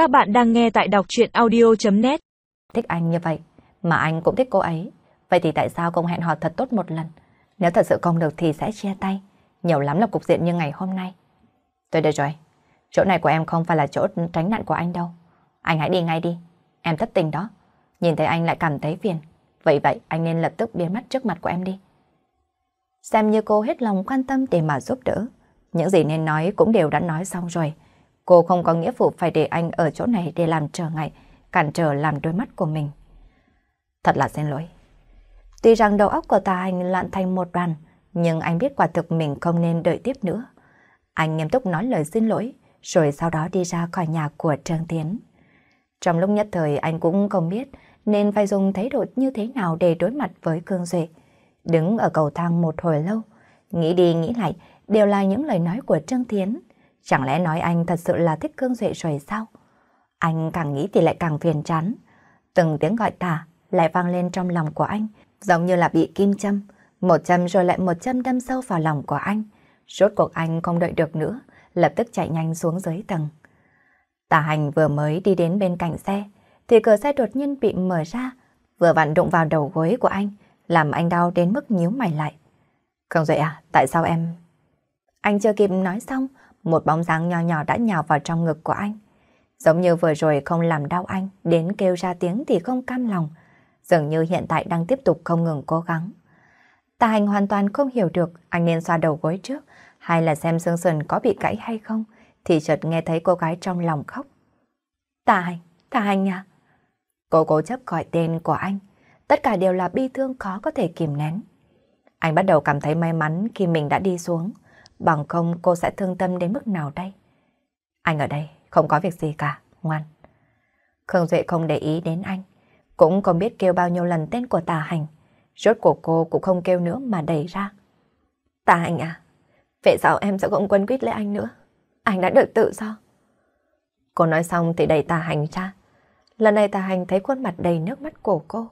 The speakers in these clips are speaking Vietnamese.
Các bạn đang nghe tại đọc chuyện audio.net Thích anh như vậy, mà anh cũng thích cô ấy. Vậy thì tại sao không hẹn hò thật tốt một lần? Nếu thật sự không được thì sẽ chia tay. Nhiều lắm là cục diện như ngày hôm nay. Tôi được rồi. Chỗ này của em không phải là chỗ tránh nạn của anh đâu. Anh hãy đi ngay đi. Em thất tình đó. Nhìn thấy anh lại cảm thấy phiền. Vậy vậy anh nên lập tức biến mất trước mặt của em đi. Xem như cô hết lòng quan tâm để mà giúp đỡ. Những gì nên nói cũng đều đã nói xong rồi. Cô không có nghĩa vụ phải để anh ở chỗ này để làm trở ngại, cản trở làm đôi mắt của mình. Thật là xin lỗi. Tuy rằng đầu óc của ta anh lặn thành một đoàn, nhưng anh biết quả thực mình không nên đợi tiếp nữa. Anh nghiêm túc nói lời xin lỗi, rồi sau đó đi ra khỏi nhà của Trương Tiến. Trong lúc nhất thời anh cũng không biết nên phải dùng thái độ như thế nào để đối mặt với Cương Duệ. Đứng ở cầu thang một hồi lâu, nghĩ đi nghĩ lại đều là những lời nói của Trương Tiến. Chẳng lẽ nói anh thật sự là thích Cương Duệ rồi sao? Anh càng nghĩ thì lại càng phiền chán. Từng tiếng gọi tả lại vang lên trong lòng của anh, giống như là bị kim châm. Một châm rồi lại một châm đâm sâu vào lòng của anh. Rốt cuộc anh không đợi được nữa, lập tức chạy nhanh xuống dưới tầng. Tả hành vừa mới đi đến bên cạnh xe, thì cửa xe đột nhiên bị mở ra, vừa vặn đụng vào đầu gối của anh, làm anh đau đến mức nhíu mày lại. Không dậy à, tại sao em... Anh chưa kịp nói xong, một bóng dáng nho nhỏ đã nhào vào trong ngực của anh. Giống như vừa rồi không làm đau anh, đến kêu ra tiếng thì không cam lòng. Dường như hiện tại đang tiếp tục không ngừng cố gắng. Tà hành hoàn toàn không hiểu được anh nên xoa đầu gối trước hay là xem xương sườn có bị gãy hay không thì chợt nghe thấy cô gái trong lòng khóc. Tà hành, tà hành nha. À. Cô cố chấp gọi tên của anh. Tất cả đều là bi thương khó có thể kìm nén. Anh bắt đầu cảm thấy may mắn khi mình đã đi xuống. Bằng không cô sẽ thương tâm đến mức nào đây? Anh ở đây, không có việc gì cả, ngoan. Khương Duệ không để ý đến anh. Cũng không biết kêu bao nhiêu lần tên của tà hành. Rốt của cô cũng không kêu nữa mà đẩy ra. Tà hành à, vậy sao em sẽ không quân quyết lấy anh nữa? Anh đã được tự do. Cô nói xong thì đẩy tà hành ra. Lần này tà hành thấy khuôn mặt đầy nước mắt của cô.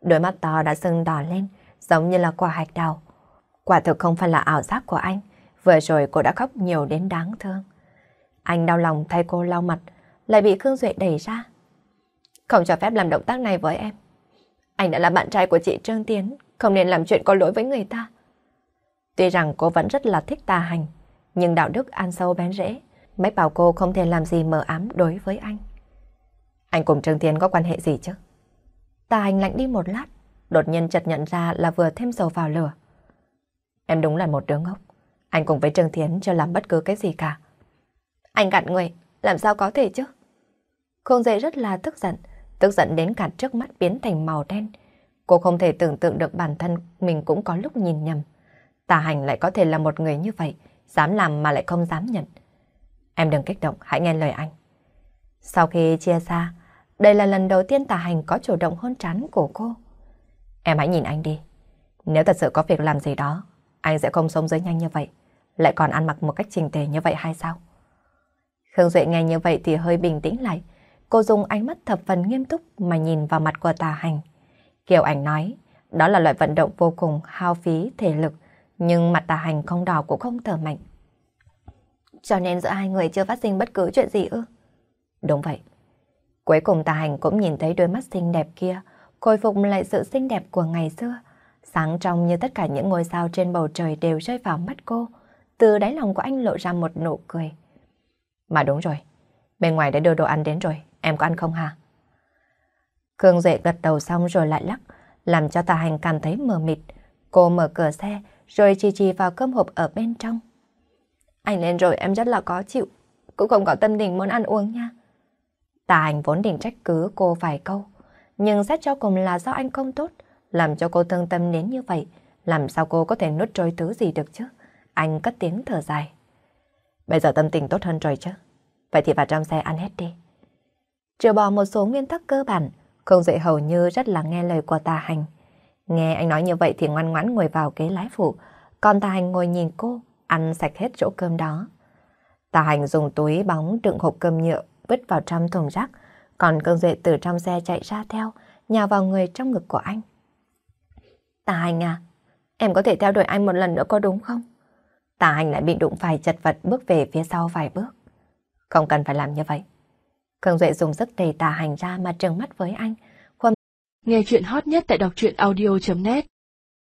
Đôi mắt to đã sưng đỏ lên, giống như là quả hạch đào. Quả thực không phải là ảo giác của anh. Vừa rồi cô đã khóc nhiều đến đáng thương. Anh đau lòng thay cô lau mặt, lại bị Khương Duệ đẩy ra. Không cho phép làm động tác này với em. Anh đã là bạn trai của chị Trương Tiến, không nên làm chuyện có lỗi với người ta. Tuy rằng cô vẫn rất là thích tà hành, nhưng đạo đức ăn sâu bén rễ, mấy bảo cô không thể làm gì mờ ám đối với anh. Anh cùng Trương Tiến có quan hệ gì chứ? Tà hành lạnh đi một lát, đột nhiên chợt nhận ra là vừa thêm dầu vào lửa. Em đúng là một đứa ngốc. Anh cùng với Trương Thiến chưa làm bất cứ cái gì cả. Anh gạt người, làm sao có thể chứ? Khương dây rất là tức giận, tức giận đến cả trước mắt biến thành màu đen. Cô không thể tưởng tượng được bản thân mình cũng có lúc nhìn nhầm. Tà hành lại có thể là một người như vậy, dám làm mà lại không dám nhận. Em đừng kích động, hãy nghe lời anh. Sau khi chia xa, đây là lần đầu tiên tà hành có chủ động hôn trán của cô. Em hãy nhìn anh đi. Nếu thật sự có việc làm gì đó, anh sẽ không sống dưới nhanh như vậy lại còn ăn mặc một cách trình tề như vậy hay sao? Khương Duệ nghe như vậy thì hơi bình tĩnh lại. Cô dùng ánh mắt thập phần nghiêm túc mà nhìn vào mặt của tà hành. Kiều ảnh nói, đó là loại vận động vô cùng hao phí thể lực, nhưng mặt tà hành không đỏ cũng không thở mạnh. Cho nên giữa hai người chưa phát sinh bất cứ chuyện gì ư? Đúng vậy. Cuối cùng tà hành cũng nhìn thấy đôi mắt xinh đẹp kia, khôi phục lại sự xinh đẹp của ngày xưa. Sáng trong như tất cả những ngôi sao trên bầu trời đều rơi vào mắt cô từ đáy lòng của anh lộ ra một nụ cười. Mà đúng rồi, bên ngoài đã đưa đồ ăn đến rồi, em có ăn không hả? Khương Duệ gật đầu xong rồi lại lắc, làm cho Tà Hành cảm thấy mờ mịt. Cô mở cửa xe, rồi chi chi vào cơm hộp ở bên trong. Anh lên rồi em rất là có chịu, cũng không có tâm tình muốn ăn uống nha. Tà Hành vốn định trách cứ cô vài câu, nhưng xét cho cùng là do anh không tốt, làm cho cô thương tâm đến như vậy, làm sao cô có thể nuốt trôi thứ gì được chứ? Anh cất tiếng thở dài. Bây giờ tâm tình tốt hơn rồi chứ. Vậy thì vào trong xe ăn hết đi. Trừ bỏ một số nguyên tắc cơ bản, không dậy hầu như rất là nghe lời của tà hành. Nghe anh nói như vậy thì ngoan ngoãn ngồi vào ghế lái phụ, còn tà hành ngồi nhìn cô, ăn sạch hết chỗ cơm đó. Tà hành dùng túi bóng đựng hộp cơm nhựa vứt vào trong thùng rác, còn cơn dệ từ trong xe chạy ra theo, nhào vào người trong ngực của anh. Tà hành à, em có thể theo đuổi anh một lần nữa có đúng không? Tà hành lại bị đụng phải chật vật bước về phía sau vài bước. Không cần phải làm như vậy. Khương Duệ dùng sức đẩy tà hành ra mà trừng mắt với anh. Nghe chuyện hot nhất tại đọc truyện audio.net